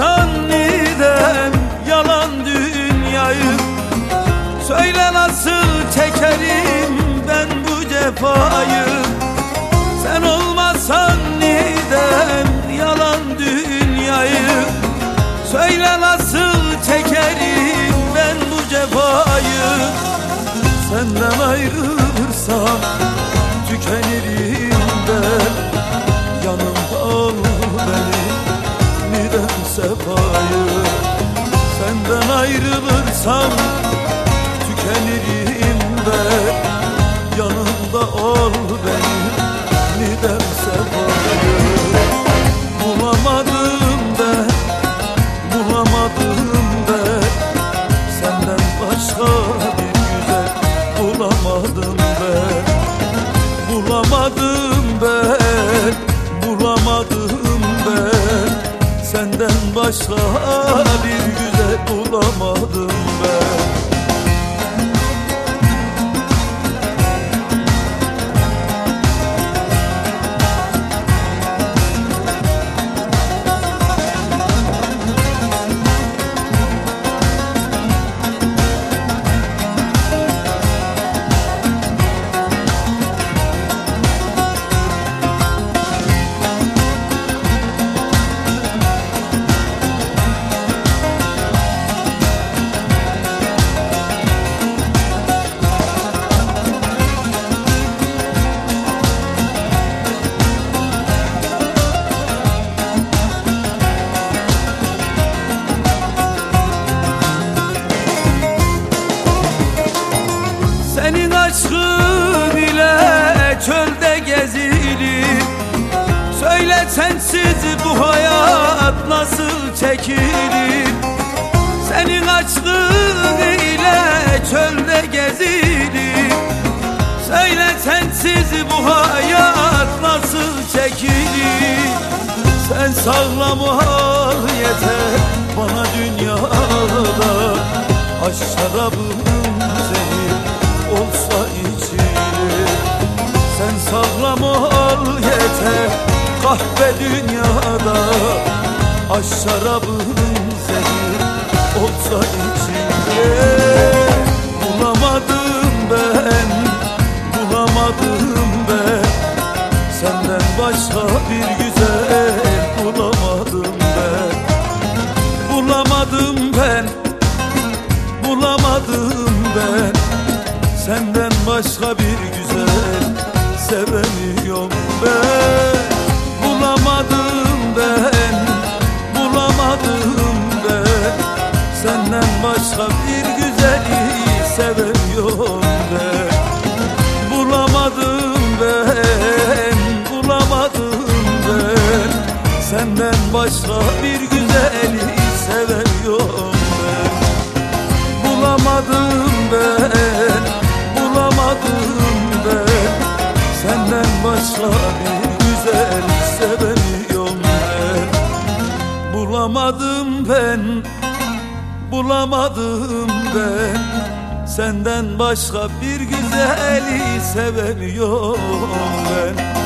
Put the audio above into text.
olmasan neden yalan dünyayı. Söyle nasıl çekerim ben bu cefayı. Sen olmasan neden yalan dünyayı? Söyle nasıl çekerim ben bu cefayı. Senden ayrılırsam Senden ayrılırsam tükenirim ben Yanımda ol beni neden sefayı Bulamadım ben, bulamadım ben Senden başka bir güzel bulamadım ben Bulamadım ben, bulamadım ben Senden başka bir güzel bulamadım ben sensiz bu hayat nasıl çekilir? Senin aşkın ile çölde gezilir. Söyle sensiz bu hayat nasıl çekilir? Sen sağlam ol yeter bana dünyada Aşk şarabım kahve dünyada Aşk şarabım senin olsa içilir Bulamadım ben, bulamadım ben. Senden başka bir güzel bulamadım ben. Bulamadım ben, bulamadım ben. Senden başka bir güzel sevemiyorum ben Senden başka bir güzeli sevemiyorum ben. Bulamadım ben, bulamadım ben. Senden başka bir güzeli sevemiyorum ben. Bulamadım ben, bulamadım ben. Senden başka bir güzel sevemiyorum ben. Bulamadım ben, bulamadım ben. Senden başka bir güzeli sevemiyorum ben